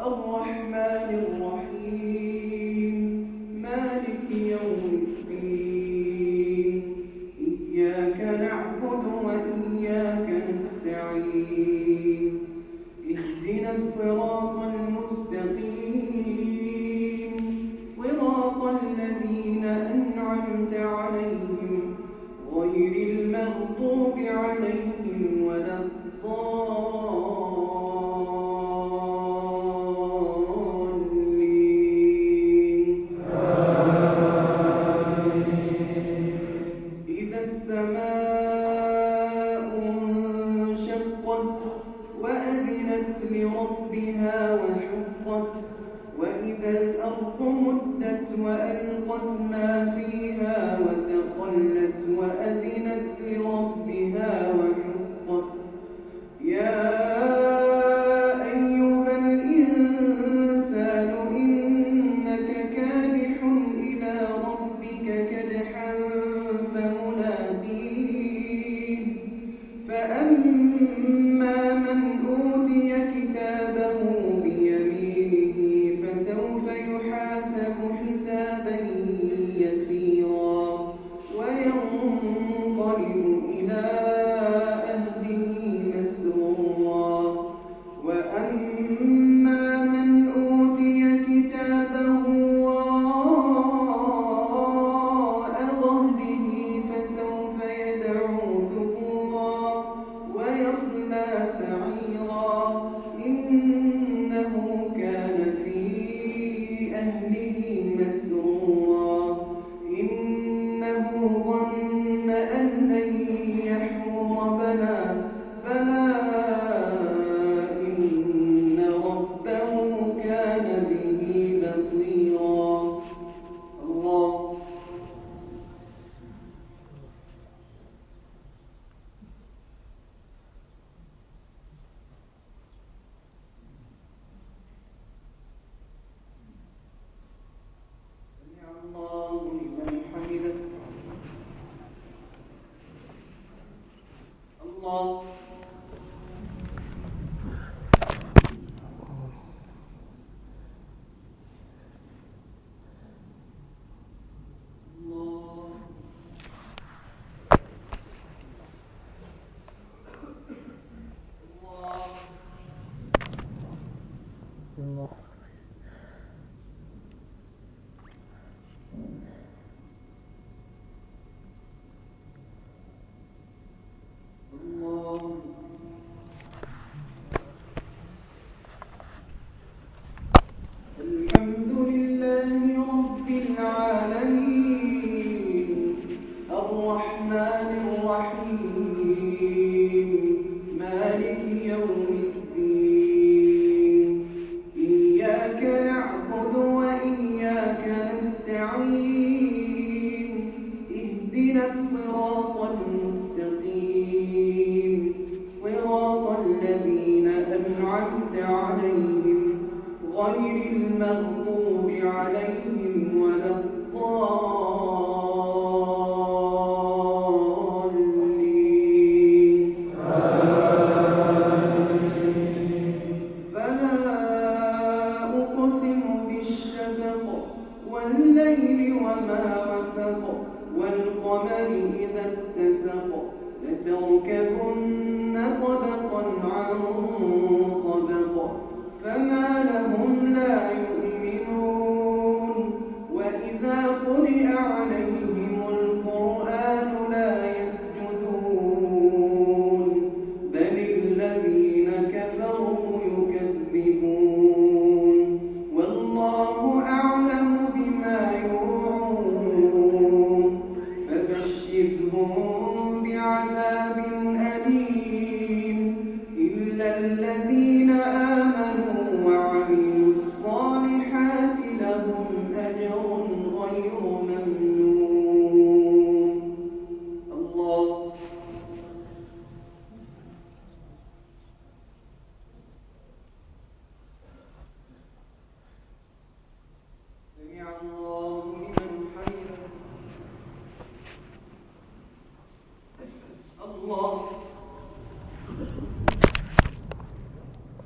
الرَّحْمَنِ الرَّحِيمِ. مَالِكِ يَوْمِ الدِينِ. إِيَّاكَ نَعْبُدُ وَإِيَّاكَ نَسْتَعِينِ. اخْلِنَا الصِّرَاطَ الْمُسْتَقِيمَ. صِرَاطَ الَّذِينَ أَنْعَمْتَ عليهم غير المغضوب عليهم ولا أوتي كتابه غير المغضوب عليهم ولا الضالين. فلا أقسم بالشفق والليل وما وسق والقمر إذا اتسق لتركبن طبقا عن فما لهم لا يؤمنون. وإذا قرئ عليهم القرآن لا يسجدون. بل الذين كفروا يكذبون. والله أعلم بما يوعون. فبشرهم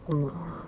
嗯。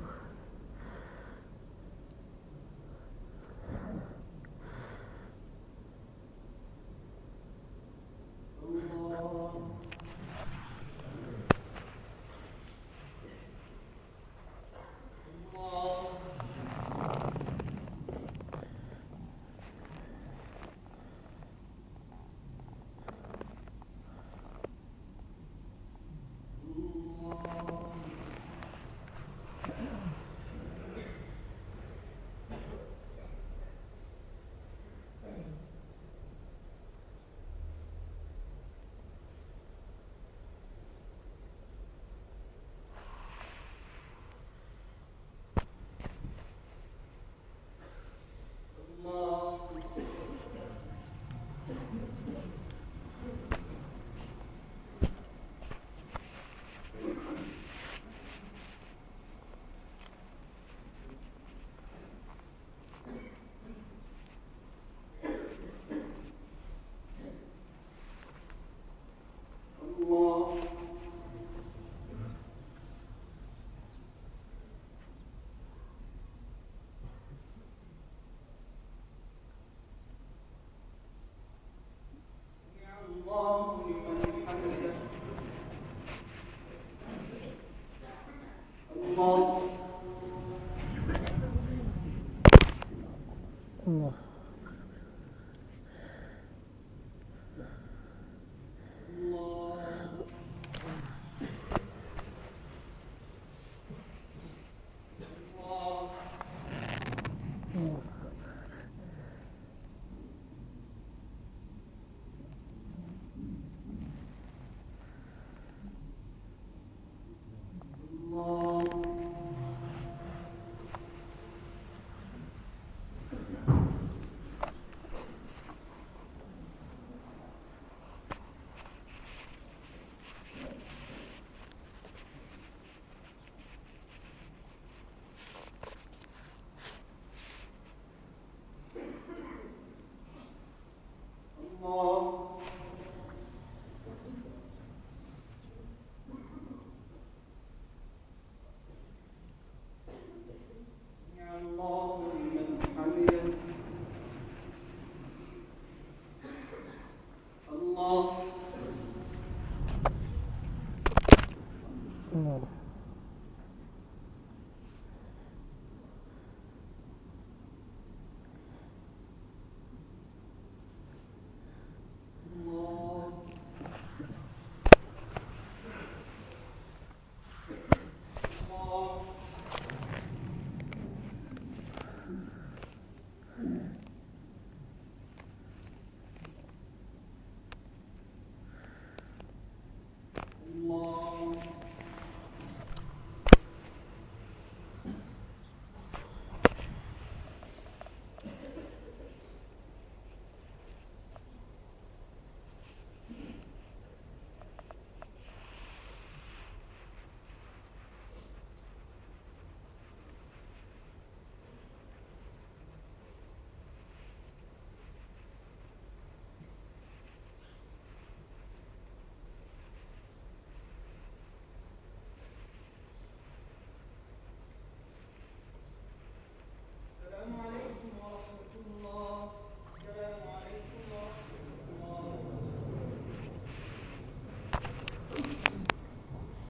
어,